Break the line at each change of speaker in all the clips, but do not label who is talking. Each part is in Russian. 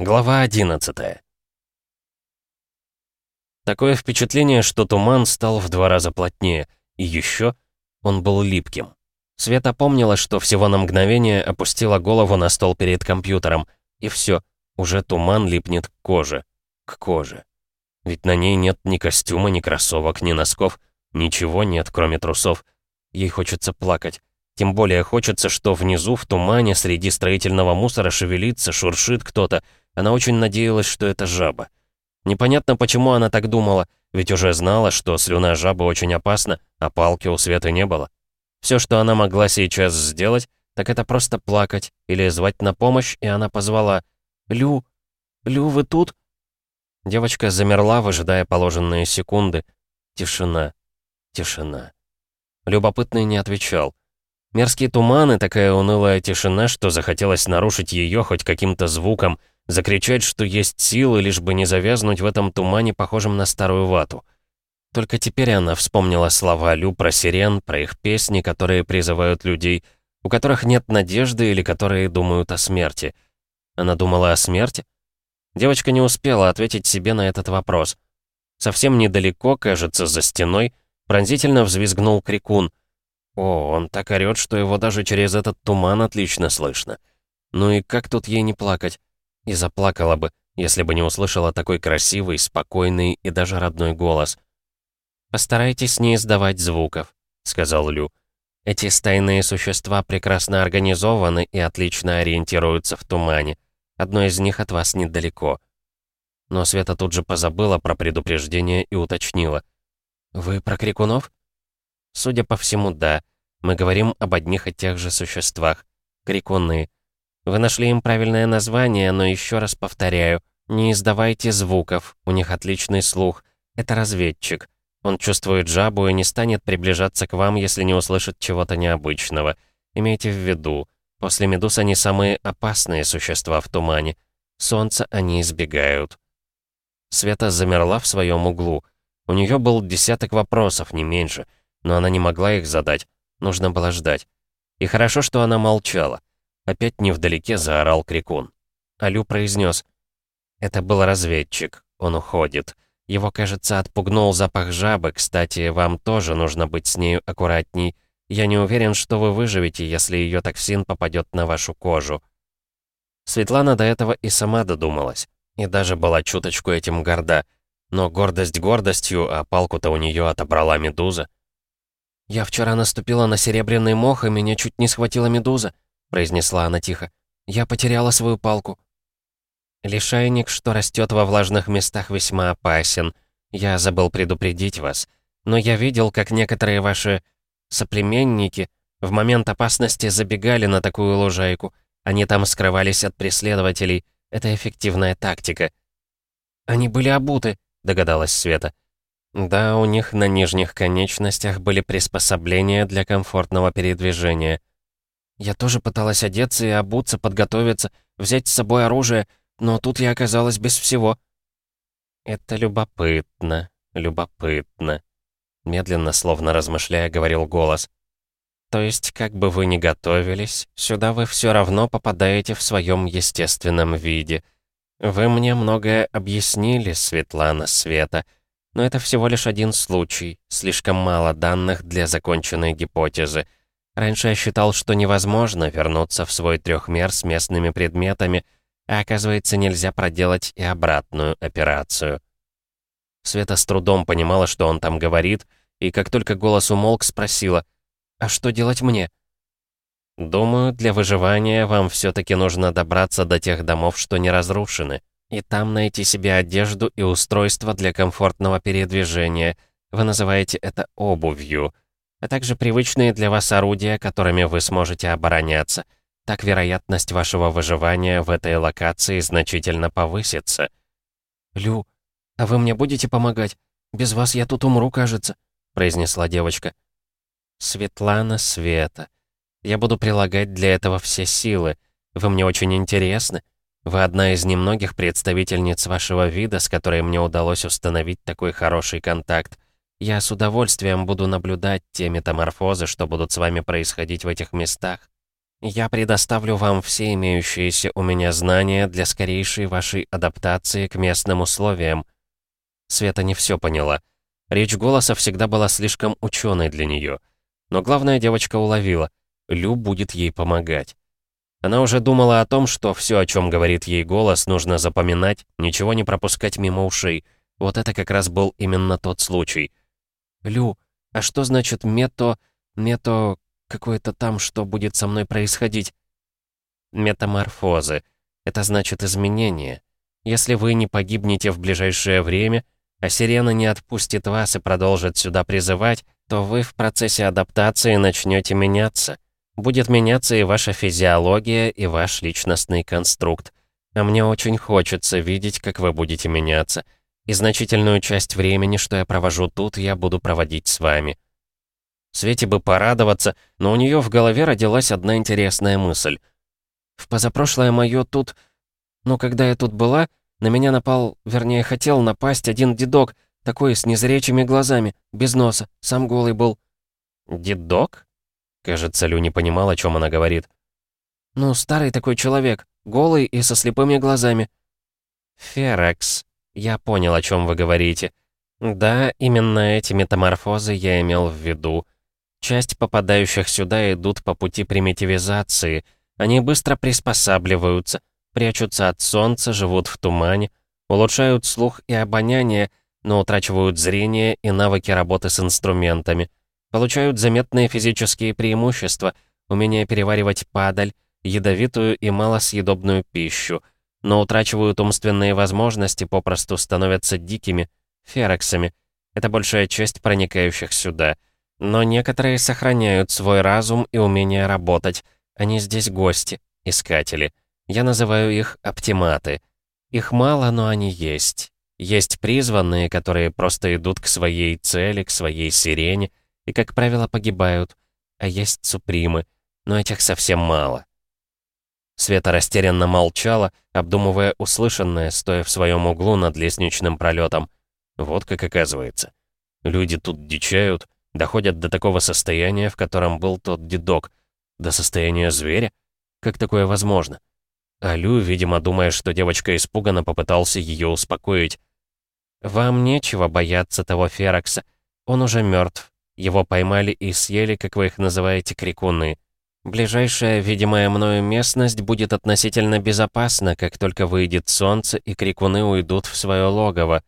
Глава 11 Такое впечатление, что туман стал в два раза плотнее, и еще он был липким. Света помнила, что всего на мгновение опустила голову на стол перед компьютером, и все, уже туман липнет к коже. К коже. Ведь на ней нет ни костюма, ни кроссовок, ни носков. Ничего нет, кроме трусов. Ей хочется плакать. Тем более хочется, что внизу, в тумане, среди строительного мусора шевелится, шуршит кто-то. Она очень надеялась, что это жаба. Непонятно, почему она так думала, ведь уже знала, что слюна жабы очень опасна, а палки у Светы не было. Все, что она могла сейчас сделать, так это просто плакать или звать на помощь, и она позвала «Лю! Лю, вы тут?» Девочка замерла, выжидая положенные секунды. Тишина. Тишина. Любопытный не отвечал. Мерзкие туманы, такая унылая тишина, что захотелось нарушить ее хоть каким-то звуком, закричать, что есть силы, лишь бы не завязнуть в этом тумане, похожем на старую вату. Только теперь она вспомнила слова Лю про сирен, про их песни, которые призывают людей, у которых нет надежды или которые думают о смерти. Она думала о смерти? Девочка не успела ответить себе на этот вопрос. Совсем недалеко, кажется, за стеной, пронзительно взвизгнул крикун — о, он так орёт, что его даже через этот туман отлично слышно. Ну и как тут ей не плакать? И заплакала бы, если бы не услышала такой красивый, спокойный и даже родной голос. «Постарайтесь не издавать звуков», — сказал Лю. «Эти стайные существа прекрасно организованы и отлично ориентируются в тумане. Одно из них от вас недалеко». Но Света тут же позабыла про предупреждение и уточнила. «Вы про крикунов?» Судя по всему, да. Мы говорим об одних и тех же существах. Крикуны. Вы нашли им правильное название, но еще раз повторяю. Не издавайте звуков, у них отличный слух. Это разведчик. Он чувствует жабу и не станет приближаться к вам, если не услышит чего-то необычного. Имейте в виду, после медуз они самые опасные существа в тумане. Солнца они избегают. Света замерла в своем углу. У нее был десяток вопросов, не меньше — но она не могла их задать. Нужно было ждать. И хорошо, что она молчала. Опять невдалеке заорал крикун. Алю произнес: «Это был разведчик. Он уходит. Его, кажется, отпугнул запах жабы. Кстати, вам тоже нужно быть с нею аккуратней. Я не уверен, что вы выживете, если ее токсин попадет на вашу кожу». Светлана до этого и сама додумалась. И даже была чуточку этим горда. Но гордость гордостью, а палку-то у нее отобрала медуза. «Я вчера наступила на серебряный мох, и меня чуть не схватила медуза», — произнесла она тихо. «Я потеряла свою палку». «Лишайник, что растет во влажных местах, весьма опасен. Я забыл предупредить вас. Но я видел, как некоторые ваши соплеменники в момент опасности забегали на такую лужайку. Они там скрывались от преследователей. Это эффективная тактика». «Они были обуты», — догадалась Света. Да, у них на нижних конечностях были приспособления для комфортного передвижения. Я тоже пыталась одеться и обуться, подготовиться, взять с собой оружие, но тут я оказалась без всего. Это любопытно, любопытно. Медленно, словно размышляя, говорил голос. То есть, как бы вы ни готовились, сюда вы все равно попадаете в своем естественном виде. Вы мне многое объяснили, Светлана Света, — но это всего лишь один случай, слишком мало данных для законченной гипотезы. Раньше я считал, что невозможно вернуться в свой трехмер с местными предметами, а оказывается нельзя проделать и обратную операцию. Света с трудом понимала, что он там говорит, и как только голос умолк, спросила, «А что делать мне?» «Думаю, для выживания вам все-таки нужно добраться до тех домов, что не разрушены», и там найти себе одежду и устройство для комфортного передвижения. Вы называете это обувью. А также привычные для вас орудия, которыми вы сможете обороняться. Так вероятность вашего выживания в этой локации значительно повысится. «Лю, а вы мне будете помогать? Без вас я тут умру, кажется», — произнесла девочка. «Светлана Света, я буду прилагать для этого все силы. Вы мне очень интересны. Вы одна из немногих представительниц вашего вида, с которой мне удалось установить такой хороший контакт. Я с удовольствием буду наблюдать те метаморфозы, что будут с вами происходить в этих местах». Я предоставлю вам все имеющиеся у меня знания для скорейшей вашей адаптации к местным условиям». Света не все поняла. Речь голоса всегда была слишком ученой для нее. Но главное девочка уловила. Лю будет ей помогать. Она уже думала о том, что все, о чем говорит ей голос, нужно запоминать, ничего не пропускать мимо ушей. Вот это как раз был именно тот случай. «Лю, а что значит мето... мето... какое-то там, что будет со мной происходить?» «Метаморфозы. Это значит изменение. Если вы не погибнете в ближайшее время, а сирена не отпустит вас и продолжит сюда призывать, то вы в процессе адаптации начнете меняться. Будет меняться и ваша физиология, и ваш личностный конструкт. А мне очень хочется видеть, как вы будете меняться. И значительную часть времени, что я провожу тут, я буду проводить с вами. Свете бы порадоваться, но у нее в голове родилась одна интересная мысль. В позапрошлое мое тут... Ну, когда я тут была, на меня напал, вернее, хотел напасть один дедок, такой с незрячими глазами, без носа, сам голый был. «Дедок?» Кажется, Лю не понимал, о чем она говорит. «Ну, старый такой человек, голый и со слепыми глазами». «Ферекс, я понял, о чем вы говорите. Да, именно эти метаморфозы я имел в виду. Часть попадающих сюда идут по пути примитивизации. Они быстро приспосабливаются, прячутся от солнца, живут в тумане, улучшают слух и обоняние, но утрачивают зрение и навыки работы с инструментами. Получают заметные физические преимущества, умение переваривать падаль, ядовитую и малосъедобную пищу, но утрачивают умственные возможности, попросту становятся дикими, ферексами. Это большая часть проникающих сюда. Но некоторые сохраняют свой разум и умение работать. Они здесь гости, искатели. Я называю их оптиматы. Их мало, но они есть. Есть призванные, которые просто идут к своей цели, к своей сирене, и, как правило, погибают, а есть супримы, но этих совсем мало. Света растерянно молчала, обдумывая услышанное, стоя в своем углу над лестничным пролетом. Вот как оказывается. Люди тут дичают, доходят до такого состояния, в котором был тот дедок. До состояния зверя? Как такое возможно? А Лю, видимо, думая, что девочка испугана, попытался ее успокоить. «Вам нечего бояться того Ферокса. Он уже мертв. Его поймали и съели, как вы их называете, крикуны. Ближайшая видимая мною местность будет относительно безопасна, как только выйдет солнце и крикуны уйдут в свое логово.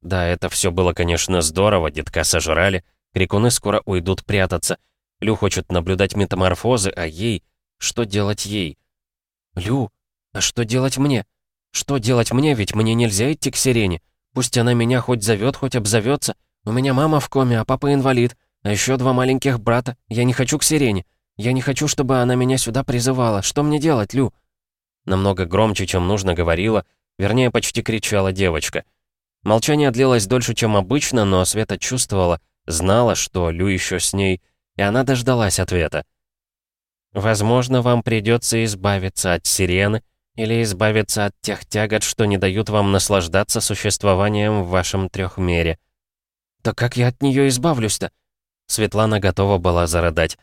Да, это все было, конечно, здорово, детка сожрали, крикуны скоро уйдут прятаться. Лю хочет наблюдать метаморфозы, а ей... Что делать ей? Лю, а что делать мне? Что делать мне, ведь мне нельзя идти к сирене. Пусть она меня хоть зовет, хоть обзовется. У меня мама в коме, а папа инвалид. А еще два маленьких брата. Я не хочу к сирене. Я не хочу, чтобы она меня сюда призывала. Что мне делать, Лю?» Намного громче, чем нужно, говорила, вернее, почти кричала девочка. Молчание длилось дольше, чем обычно, но Света чувствовала, знала, что Лю еще с ней, и она дождалась ответа. «Возможно, вам придется избавиться от сирены или избавиться от тех тягот, что не дают вам наслаждаться существованием в вашем трехмере. «Да как я от нее избавлюсь-то?» Светлана готова была зарыдать.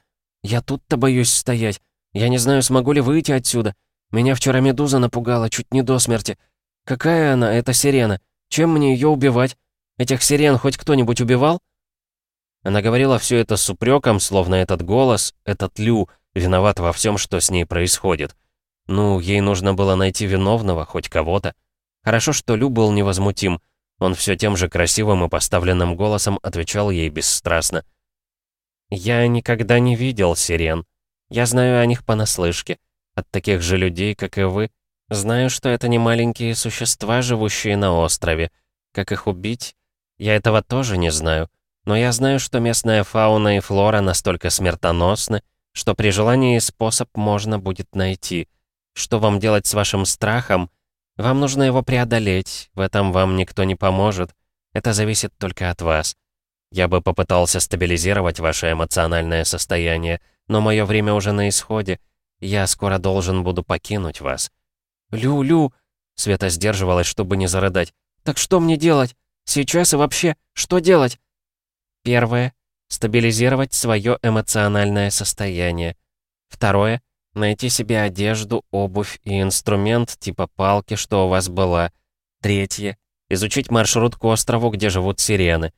«Я тут-то боюсь стоять. Я не знаю, смогу ли выйти отсюда. Меня вчера медуза напугала чуть не до смерти. Какая она, эта сирена? Чем мне ее убивать? Этих сирен хоть кто-нибудь убивал?» Она говорила все это с упреком, словно этот голос, этот Лю, виноват во всем, что с ней происходит. Ну, ей нужно было найти виновного, хоть кого-то. Хорошо, что Лю был невозмутим. Он все тем же красивым и поставленным голосом отвечал ей бесстрастно. «Я никогда не видел сирен. Я знаю о них понаслышке. От таких же людей, как и вы. Знаю, что это не маленькие существа, живущие на острове. Как их убить? Я этого тоже не знаю. Но я знаю, что местная фауна и флора настолько смертоносны, что при желании способ можно будет найти. Что вам делать с вашим страхом — вам нужно его преодолеть, в этом вам никто не поможет. Это зависит только от вас. Я бы попытался стабилизировать ваше эмоциональное состояние, но мое время уже на исходе. Я скоро должен буду покинуть вас. Лю-лю, Света сдерживалась, чтобы не зарыдать. Так что мне делать? Сейчас и вообще, что делать? Первое. Стабилизировать свое эмоциональное состояние. Второе — найти себе одежду, обувь и инструмент типа палки, что у вас была. Третье — изучить маршрут к острову, где живут сирены.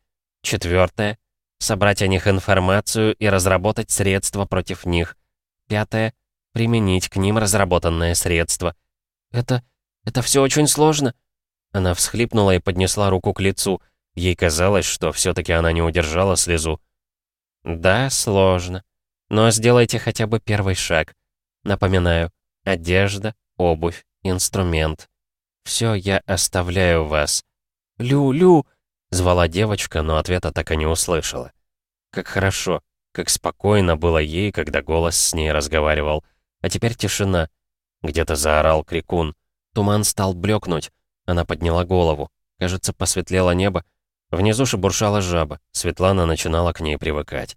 Четвертое — собрать о них информацию и разработать средства против них. Пятое — применить к ним разработанное средство. Это... это все очень сложно. Она всхлипнула и поднесла руку к лицу. Ей казалось, что все таки она не удержала слезу. «Да, сложно. Но сделайте хотя бы первый шаг. Напоминаю, одежда, обувь, инструмент. Все я оставляю вас. Лю-лю!» Звала девочка, но ответа так и не услышала. Как хорошо, как спокойно было ей, когда голос с ней разговаривал. А теперь тишина. Где-то заорал крикун. Туман стал блекнуть. Она подняла голову. Кажется, посветлело небо. Внизу шебуршала жаба. Светлана начинала к ней привыкать.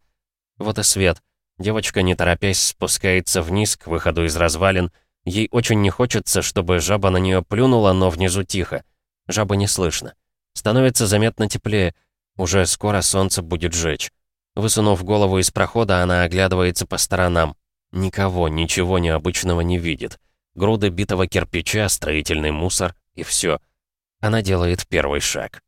Вот и свет. Девочка, не торопясь, спускается вниз к выходу из развалин. Ей очень не хочется, чтобы жаба на нее плюнула, но внизу тихо. Жабы не слышно. Становится заметно теплее. Уже скоро солнце будет жечь. Высунув голову из прохода, она оглядывается по сторонам. Никого, ничего необычного не видит. Груды битого кирпича, строительный мусор и все. Она делает первый шаг.